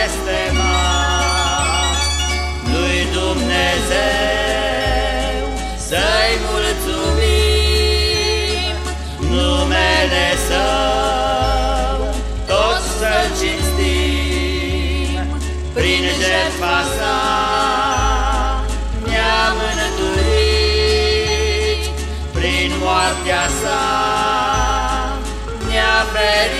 blestemat Lui Dumnezeu să-i mulțumim Numele Său tot să-L cinstim. Prin jertfa sa ne-am înturit Prin moartea sa ne-a ferit.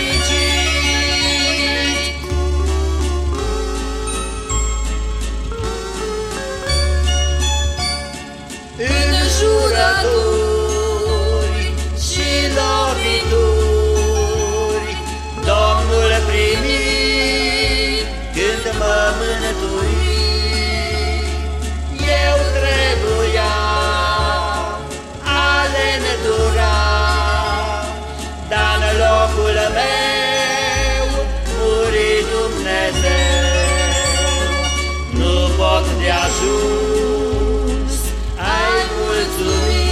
Meu muri Dumnezeu. Nu pot de ajuns ai mulțumi,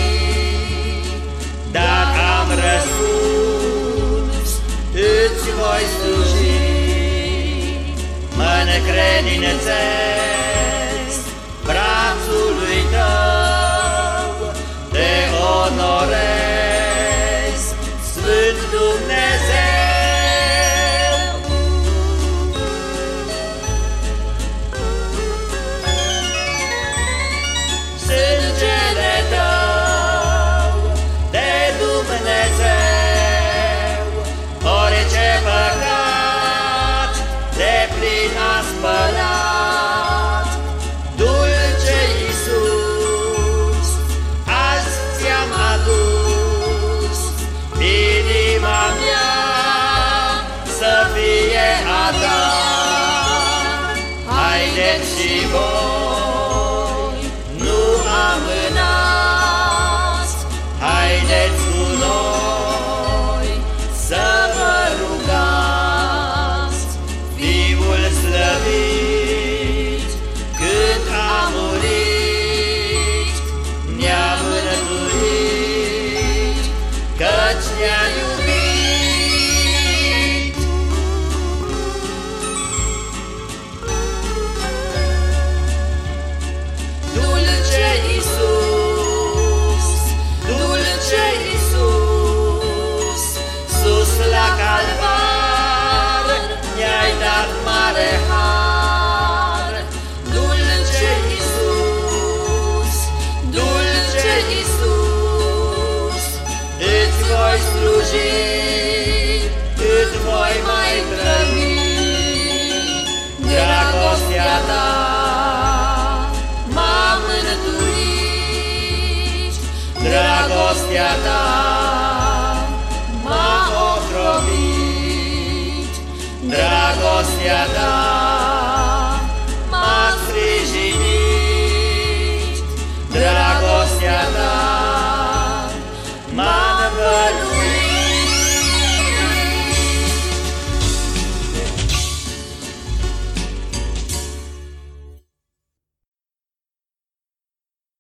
Dacă am răspuns, îți voi sluji. Mă necredințez ți-am adus inima mea să fie a ta. Haideți și voi, voi sluji, îți voi mai grăbi. Dragostea ta m-a mântuit, dragostea ta m-a ocrobit, dragostea ta